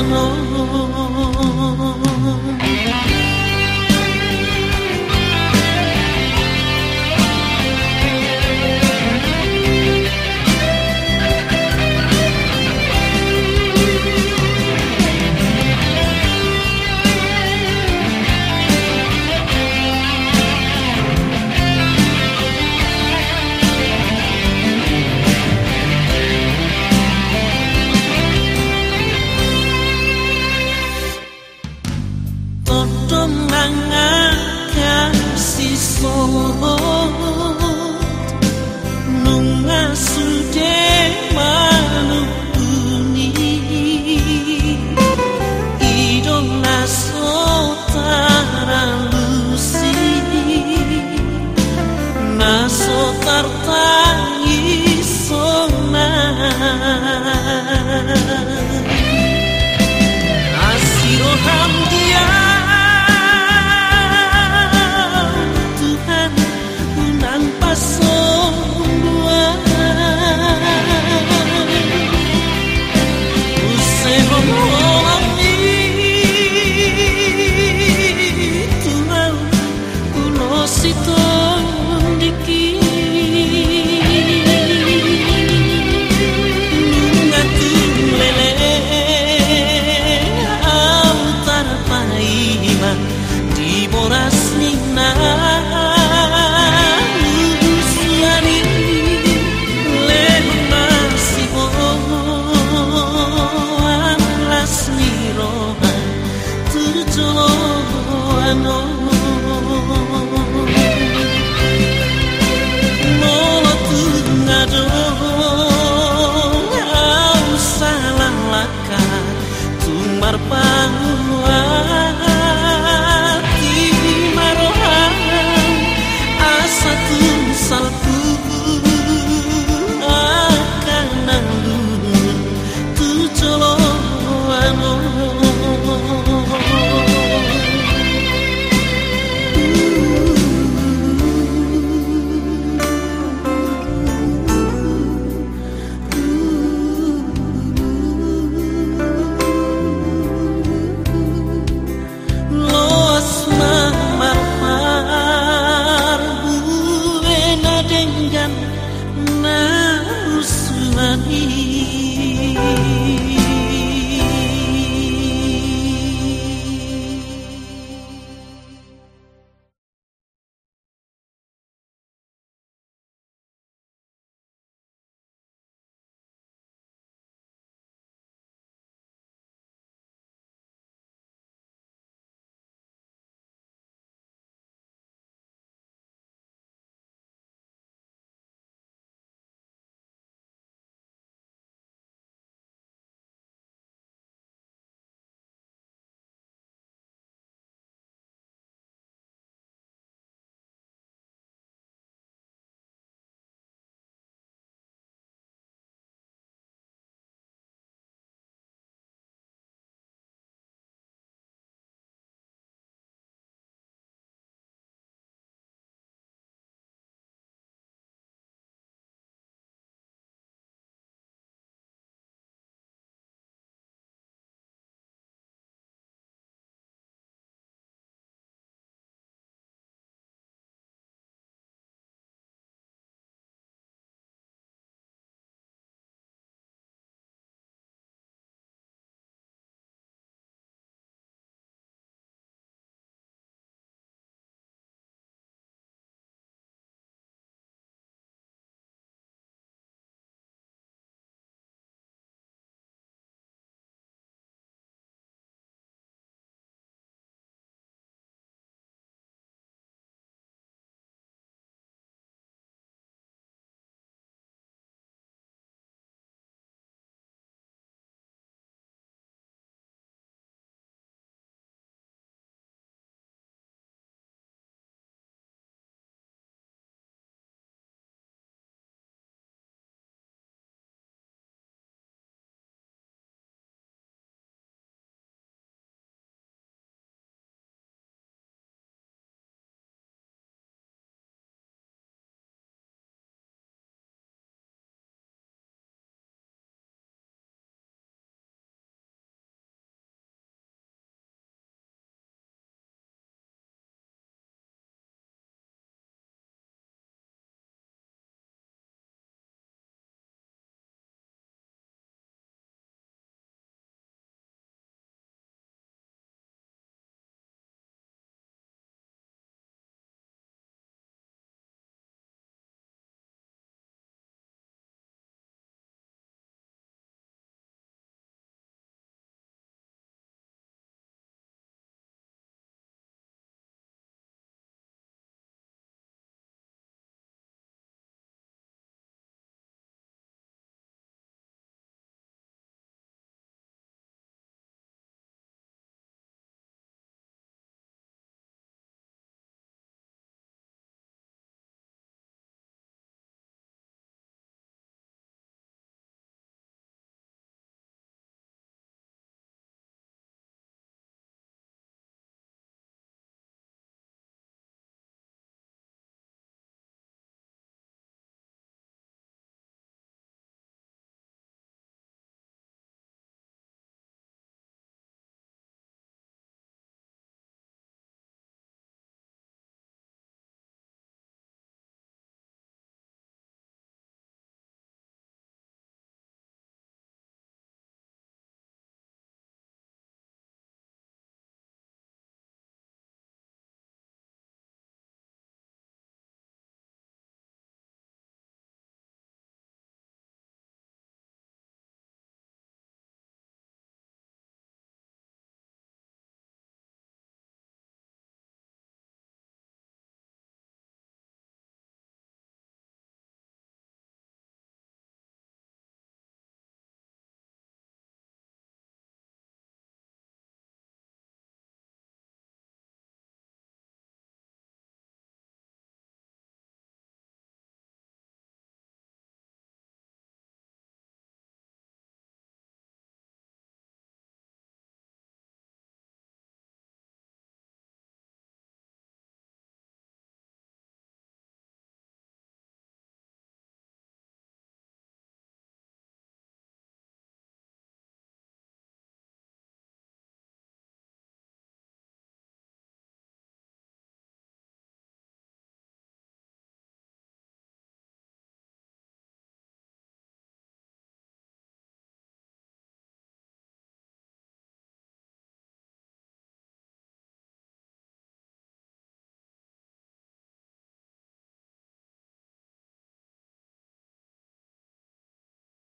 amor.